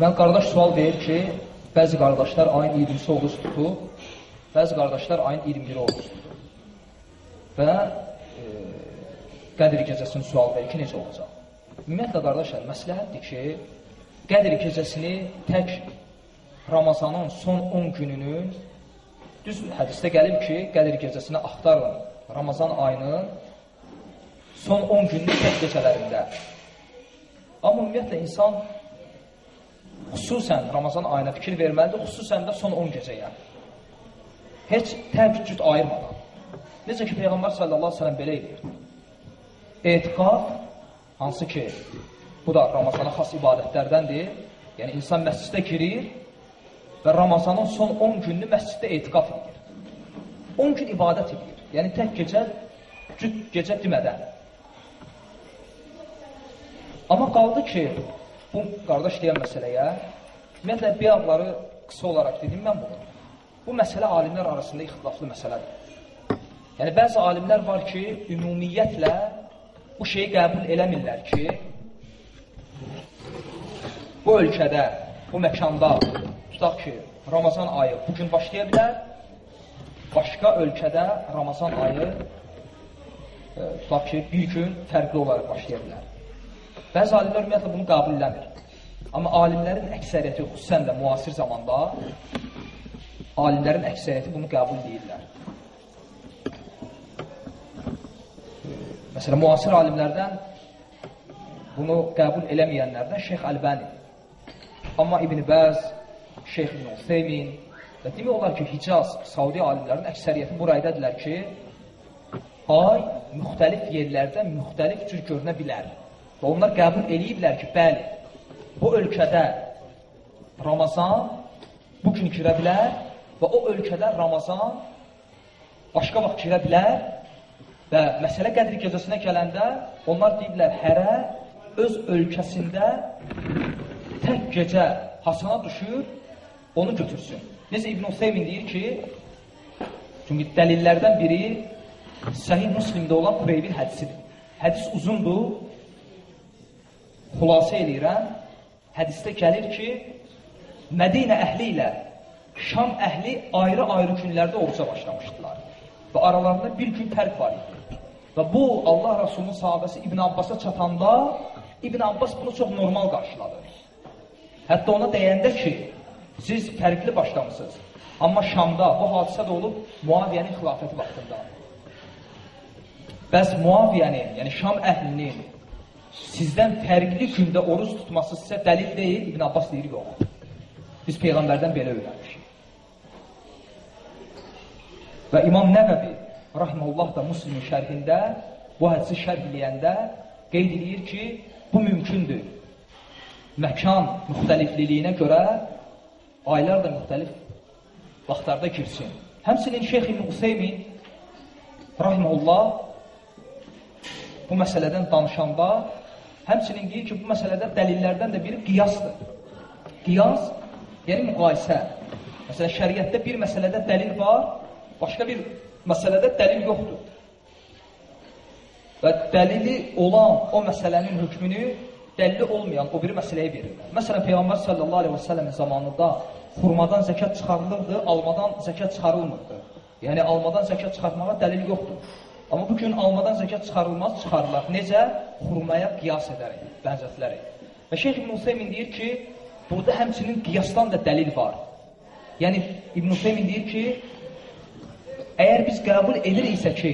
Mən qardaş sual verir ki, bəzi qardaşlar ayın 20-si oruç tutub, bəzi qardaşlar ayın 21-i oruç tutub. Və e, Qədir gecəsini sual verir ki, necə olacaq? Ümumiyyətlə, qardaşlar, məsləhətdir ki, Qədir gecəsini tək Ramazanın son 10 gününün düz hədisdə gəlib ki, Qədir gecəsini axtarın Ramazan ayının son 10 günlük tək gecələrində. Amma ümumiyyətlə insan xüsusən Ramazan ayına fikir verməlidir, xüsusən də son 10 gecəyə. Heç təvcüd ayırmadan. Necə ki, Peyğəmbər sallallahu aleyhi belə edir. Etiqaf, hansı ki, bu da Ramazana xas ibadətlərdəndir. Yəni, insan məscidə girir və Ramazanın son 10 gününü məsciddə etiqaf edir. 10 gün ibadət edir. Yəni, tək gecə, cüd gecə demədən. Amma qaldı ki, bu qardaş deyən məsələyə, ümumiyyətlə, biyaqları qısa olaraq dedim mən bunu. Bu məsələ alimlər arasında ixtilaflı məsələdir. Yəni, bəzi alimlər var ki, ümumiyyətlə bu şeyi qəbul eləmirlər ki, bu ölkədə, bu məkanda tutaq ki, Ramazan ayı bugün başlaya bilər, başqa ölkədə Ramazan ayı e, tutaq ki, bir gün fərqli olaraq başlaya bilər. Bəzi alimlər ümumiyyətlə bunu qəbul eləmir. Amma alimlərin əksəriyyəti, xüsusən də müasir zamanda, alimlərin əksəriyyəti bunu qəbul edirlər. Məsələn, müasir alimlərdən bunu qəbul eləməyənlərdən Şeyx Əlbəni, amma İbn Bəz, Şeyx İbn Utheymin və demək olar ki, Hicaz, Saudi alimlərinin əksəriyyəti bu raydadırlar ki, ay müxtəlif yerlərdə müxtəlif cür görünə bilər. Və onlar qəbul eləyiblər ki, bəli, bu ölkədə Ramazan bu gün girə bilər və o ölkədə Ramazan başqa vaxt girə bilər Və məsələ qədri gecəsinə gələndə onlar deyiblər, hərə öz ölkəsində tək gecə hasana düşür, onu götürsün. Necə İbn Hüseymin deyir ki, çünki dəlillərdən biri Səhih Müslimdə olan Qureybin hədisidir. Hədis uzundur, xülasə eləyirəm. Hədisdə gəlir ki, Mədinə əhli ilə Şam əhli ayrı-ayrı günlərdə oruca başlamışdılar. Və aralarında bir gün fərq var idi. Və bu Allah Rasulunun sahabəsi İbn Abbasa çatanda İbn Abbas bunu çox normal qarşıladı. Hətta ona deyəndə ki, siz fərqli başlamısınız. Amma Şamda bu hadisə də olub Muaviyyənin xilafəti vaxtında. Bəs Muaviyyənin, yəni Şam əhlinin sizdən fərqli gündə oruç tutması sizə dəlil deyil, İbn Abbas deyir, yox. Biz Peyğəmbərdən belə öyrənmişik. Və İmam Nəvəvi rahimehullah da Müslimin şərhində bu hədisi şərh eləyəndə qeyd edir ki, bu mümkündür. Məkan müxtəlifliyinə görə aylar da müxtəlif vaxtlarda girsin. Həmsinin Şeyx İbn Useymin rahimehullah bu məsələdən danışanda həmsinin deyir ki, bu məsələdə dəlillərdən də biri qiyasdır. Qiyas, yəni müqayisə. Məsələn, şəriətdə bir məsələdə dəlil var, başqa bir məsələdə dəlil yoxdur. Və dəlili olan o məsələnin hökmünü dəlili olmayan o biri məsələyə verirlər. Məsələn, Peyğəmbər sallallahu aleyhi və səlləmin zamanında xurmadan zəkat çıxarılırdı, almadan zəkat çıxarılmırdı. Yəni, almadan zəkat çıxartmağa dəlil yoxdur. Amma bu gün almadan zəkat çıxarılmaz, çıxarılar. Necə? Xurmaya qiyas edərək, bənzətlərək. Və Şeyh İbn Hüseymin deyir ki, burada həmçinin qiyasdan da dəlil var. Yəni, İbn Hüseymin deyir ki, Əgər biz qəbul ediriksə ki,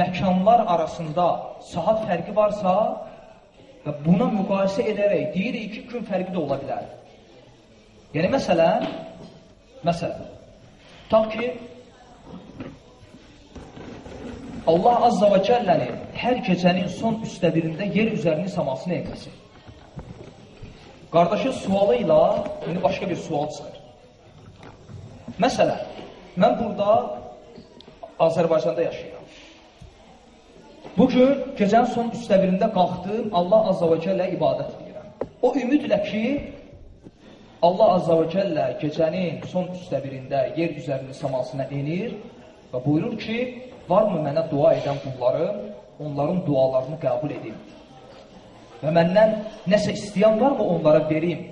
məkanlar arasında saat fərqi varsa və buna müqayisə edərək deyirik ki, gün fərqi də ola bilər. Yəni, məsələn, məsələn, tutaq ki, Allah Azza və Cəllənin hər gecənin son üstə birində yer üzərinin samasını etməsi. Qardaşın sualı ilə indi başqa bir sual çıxır. Məsələn, mən burada Azərbaycanda yaşayıram. Bugün gecənin son üstə birində qalxdım, Allah Azza və Cəllə ibadət edirəm. O ümidlə ki, Allah Azza və Cəllə gecənin son üstə birində yer üzərinin samasına enir və buyurur ki, varmı mənə dua edən qullarım, onların dualarını qəbul edim. Və məndən nəsə istəyən varmı onlara verim.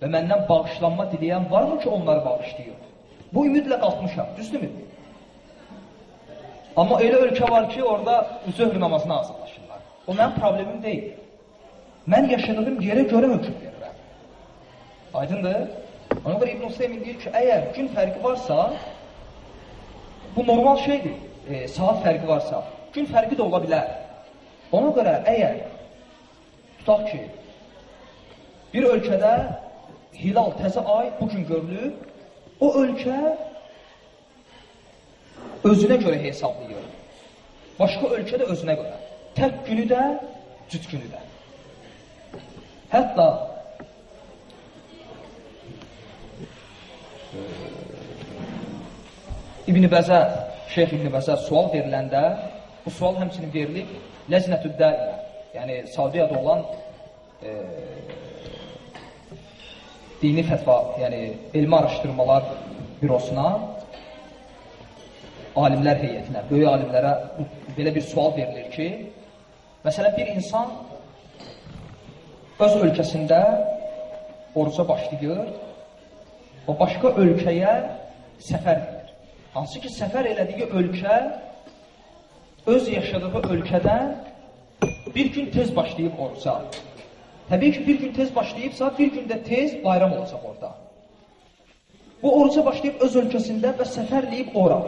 və məndən bağışlanma diləyən varmı ki, onları bağışlayır? Bu ümidlə qalxmışam, düzdürmü? Amma elə ölkə var ki, orada zöhr namazına hazırlaşırlar. O mənim problemim deyil. Mən yaşadığım yerə görə hökm verirəm. Aydındır? Ona görə İbn Hüseymin deyir ki, əgər gün fərqi varsa, bu normal şeydir. E, saat fərqi varsa, gün fərqi də ola bilər. Ona görə əgər tutaq ki, bir ölkədə hilal, təzə ay bu gün görülür, o ölkə özünə görə hesablayır. Başqa ölkə də özünə görə. Tək günü də, cüt günü də. Hətta İbn Bəzə, Şeyx İbn Bəzə sual veriləndə, bu sual həmçinin verilib Ləznətü Dəilə, yəni Saudiyada olan e, dini fətva, yəni elmi araşdırmalar bürosuna, alimlər heyətinə, böyük alimlərə belə bir sual verilir ki, məsələn, bir insan öz ölkəsində oruca başlayır, o başqa ölkəyə səfər. Hansı ki, səfər elədiyi ölkə öz yaşadığı ölkədən bir gün tez başlayıb oruca. Təbii ki, bir gün tez başlayıbsa, bir gündə tez bayram olacaq orada. Bu oruca başlayıb öz ölkəsində və səfərləyib ora.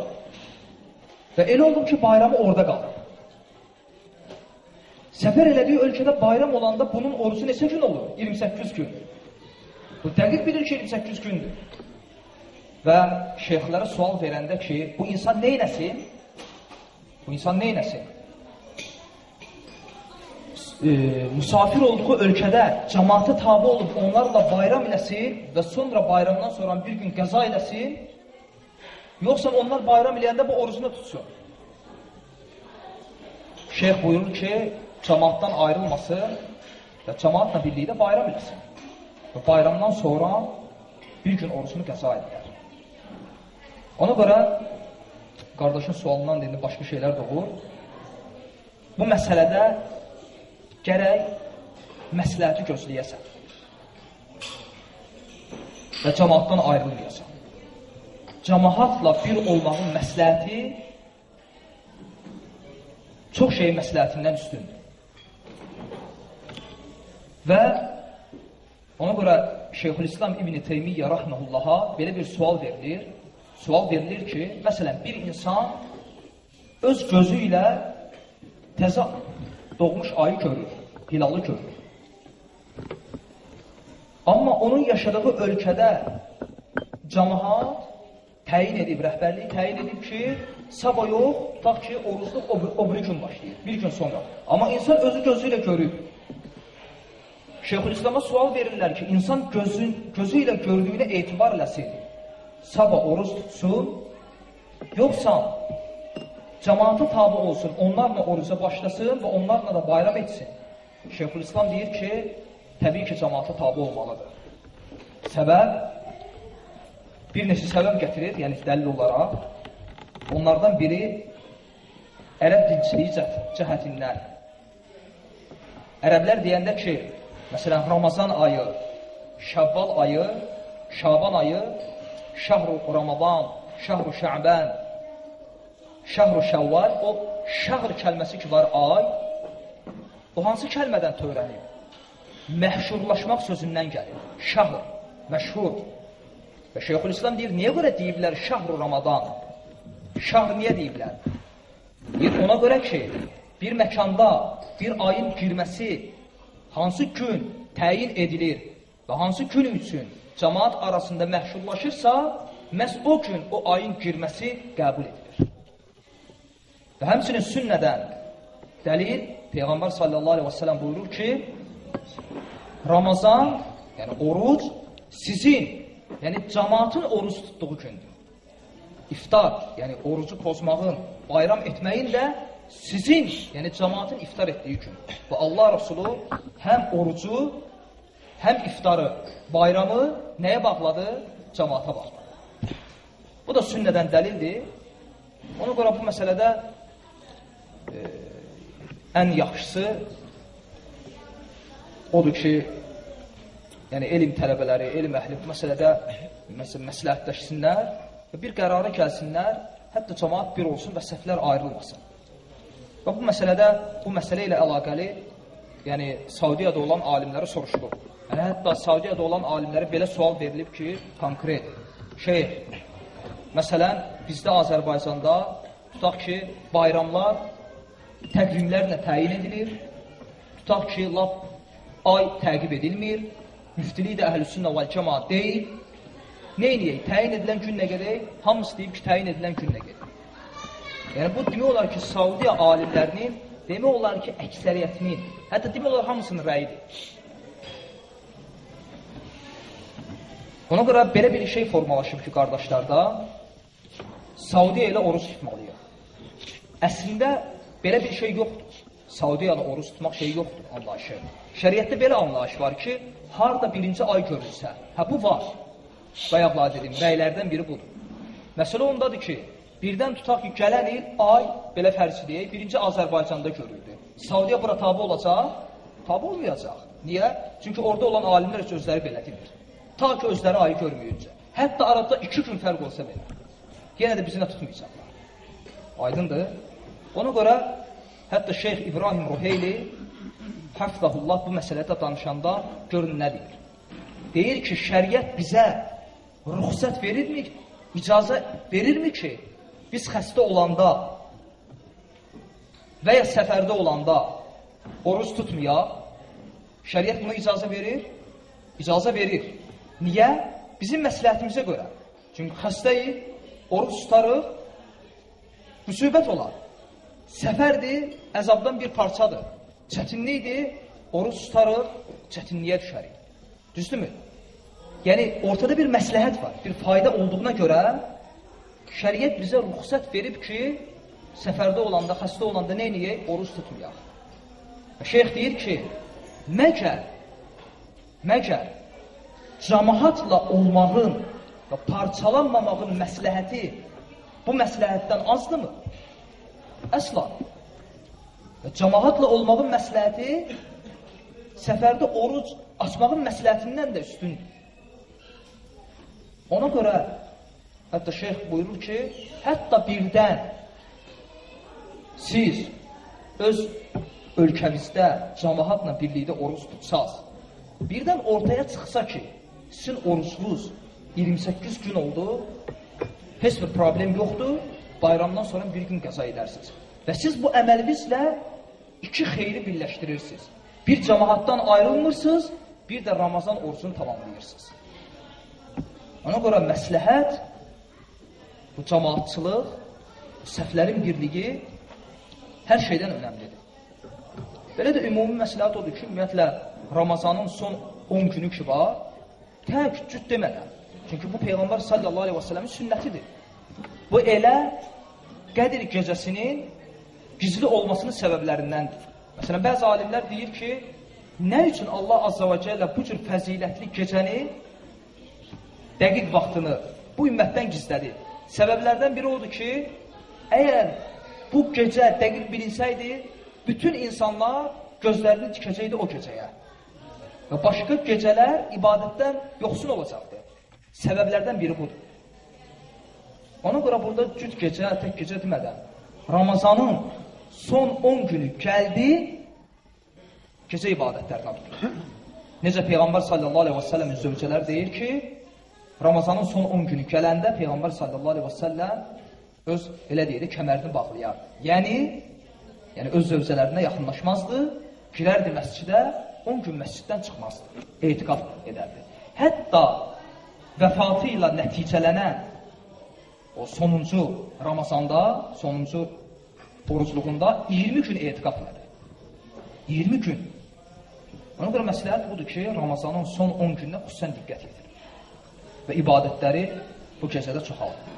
Və elə olub ki, bayramı orada qalıb. Səfər elədiyi ölkədə bayram olanda bunun orucu neçə gün olur? 28 gün. Bu dəqiq bilir ki, 28 gündür. Və şeyxlərə sual verəndə ki, bu insan neynəsin? Bu insan neynəsin? e, musafir olduğu ölkədə cəmaata tabi olub onlarla bayram eləsin və sonra bayramdan sonra bir gün qəza eləsin, yoxsa onlar bayram eləyəndə bu orucunu tutsun. Şeyx buyurur ki, cəmaatdan ayrılmasın və cəmaatla birlikdə bayram eləsin. Və bayramdan sonra bir gün orucunu qəza edər. Ona görə qardaşın sualından indi başqa şeylər doğur. Bu məsələdə gərək məsləhəti gözləyəsən və cəmaatdan ayrılmayasan. Cəmaatla bir olmağın məsləhəti çox şeyin məsləhətindən üstündür. Və ona görə Şeyxülislam İbn Teymiyyə rahmehullaha belə bir sual verilir. Sual verilir ki, məsələn, bir insan öz gözü ilə təzə doğmuş ayı görür hilalı görür. Amma onun yaşadığı ölkədə cəmaat təyin edib, rəhbərliyi təyin edib ki, sabah yox, tutaq ki, orucluq o, o biri gün başlayır, bir gün sonra. Amma insan özü gözü ilə görüb. Şeyxülislama sual verirlər ki, insan gözün, gözü ilə gördüyünə etibar eləsin, sabah oruc tutsun, yoxsa cəmaata tabi olsun, onlarla oruca başlasın və onlarla da bayram etsin. Şeyxülislam deyir ki, təbii ki, cəmaata tabi olmalıdır. Səbəb, bir neçə səbəb gətirir, yəni dəlil olaraq. Onlardan biri ərəb dilçiliyi cəhətindən. Ərəblər deyəndə ki, məsələn, Ramazan ayı, Şəvval ayı, Şaban ayı, Şəhru Ramazan, Şəhru Şəbən, Şəhru Şəvval, o şəhr kəlməsi ki var ay, O hansı kəlmədən törənib? Məhşurlaşmaq sözündən gəlir. Şahr, məşhur. Və Şeyxülislam deyir, niyə görə deyiblər şahru Ramadan? Şahr niyə deyiblər? Deyir, ona görə ki, bir məkanda bir ayın girməsi hansı gün təyin edilir və hansı gün üçün cəmaat arasında məhşurlaşırsa, məhz o gün o ayın girməsi qəbul edilir. Və həmçinin sünnədən dəlil Peyğəmbər sallallahu aleyhi və sələm buyurur ki, Ramazan, yəni oruc sizin, yəni cəmaatın oruc tutduğu gündür. İftar, yəni orucu pozmağın, bayram etməyin də sizin, yəni cəmaatın iftar etdiyi gün. Və Allah Rasulü həm orucu, həm iftarı, bayramı nəyə bağladı? Cəmaata bağladı. Bu da sünnədən dəlildir. Ona görə bu məsələdə e, ən yaxşısı odur ki, yəni elm tələbələri, elm əhli bu məsələdə məsələn məsləhətləşsinlər və bir qərara gəlsinlər, hətta cəmaət bir olsun və səhvlər ayrılmasın. Və bu məsələdə bu məsələ ilə əlaqəli yəni Saudiyada olan alimləri soruşdu. Yəni hətta Saudiyada olan alimlərə belə sual verilib ki, konkret. Şeyx, məsələn, bizdə Azərbaycanda tutaq ki, bayramlar təqvimlərlə təyin edilir. Tutaq ki, lap ay təqib edilmir. Müftilik də əhlüsünnə vəl cəmaat deyil. Nə eləyək? Təyin edilən gün nə gedək? Hamısı deyib ki, təyin edilən gün nə gedək? Yəni, bu demək olar ki, Saudiya alimlərinin, demək olar ki, əksəriyyətinin, hətta demək olar hamısının rəyidir. Ona görə belə bir şey formalaşıb ki, qardaşlarda, Saudiya ilə oruç tutmalıyıq. Əslində, belə bir şey yoxdur. Saudiya ilə oruç tutmaq şey yoxdur, anlayışı. Şəriətdə belə anlayış var ki, harada birinci ay görülsə, hə, bu var. Bayaqlar dedim, bəylərdən biri budur. Məsələ ondadır ki, birdən tutaq ki, gələn il ay, belə fərzi deyək, birinci Azərbaycanda görüldü. Saudiya bura tabi olacaq? Tabi olmayacaq. Niyə? Çünki orada olan alimlər heç özləri belə demir. Ta ki, özləri ayı görmüyüncə. Hətta arada iki gün fərq olsa belə. Yenə də bizi nə tutmayacaqlar. Aydındır? Ona görə hətta Şeyx İbrahim Ruheyli Həfzəhullah bu məsələdə danışanda görün nə deyir. Deyir ki, şəriət bizə ruxsat verirmi, icazə verirmi ki, biz xəstə olanda və ya səfərdə olanda oruç tutmayaq? Şəriət buna icazə verir? İcazə verir. Niyə? Bizim məsləhətimizə görə. Çünki xəstəyik, oruç tutarıq, müsibət olar. Səfərdir, əzabdan bir parçadır. Çətinlikdir, oruç tutarıq, çətinliyə düşərik. Düzdürmü? Yəni, ortada bir məsləhət var, bir fayda olduğuna görə şəriət bizə ruxsat verib ki, səfərdə olanda, xəstə olanda nə eləyək? Oruç tutmayaq. Şeyx deyir ki, məgər, məgər cəmahatla olmağın və parçalanmamağın məsləhəti bu məsləhətdən azdırmı? Əsla. Cəmahatla olmağın məsləhəti səfərdə oruc açmağın məsləhətindən də üstündür. Ona görə hətta şeyx buyurur ki, hətta birdən siz öz ölkəmizdə cəmahatla birlikdə oruç tutsaz, birdən ortaya çıxsa ki, sizin orucunuz 28 gün oldu, heç bir problem yoxdur, bayramdan sonra bir gün qəza edərsiniz. Və siz bu əməlinizlə iki xeyri birləşdirirsiniz. Bir cəmahatdan ayrılmırsınız, bir də Ramazan orucunu tamamlayırsınız. Ona görə məsləhət, bu cəmaatçılıq, səhvlərin birliyi hər şeydən önəmlidir. Belə də ümumi məsləhət odur ki, ümumiyyətlə, Ramazanın son 10 günü ki var, tək cüd demədən. Çünki bu Peyğəmbər sallallahu aleyhi və sələmin sünnətidir. Bu elə Qədir gecəsinin gizli olmasının səbəblərindəndir. Məsələn, bəzi alimlər deyir ki, nə üçün Allah azza və cəllə bu cür fəzilətli gecəni dəqiq vaxtını bu ümmətdən gizlədi. Səbəblərdən biri odur ki, əgər bu gecə dəqiq bilinsəydi, bütün insanlar gözlərini dikəcəkdi o gecəyə. Və başqa gecələr ibadətdən yoxsun olacaqdı. Səbəblərdən biri budur. Ona görə burada cüt gecə, tək gecə demədən, Ramazanın son 10 günü gəldi, gecə ibadətlərdən tutur. Necə Peyğəmbər sallallahu aleyhi və səlləmin zövcələr deyir ki, Ramazanın son 10 günü gələndə Peyğəmbər sallallahu əleyhi və səlləm öz elə deyir, kəmərini bağlayar. Yəni yəni öz zövcələrinə yaxınlaşmazdı, girərdi məscidə, 10 gün məsciddən çıxmazdı. Etiqaf edərdi. Hətta vəfatı ilə nəticələnən o sonuncu Ramazanda, sonuncu orucluğunda 20 gün etiqaf elədi. 20 gün. Ona görə məsləhət budur ki, Ramazanın son 10 gününə xüsusən diqqət yetir və ibadətləri bu gecədə çoxalır.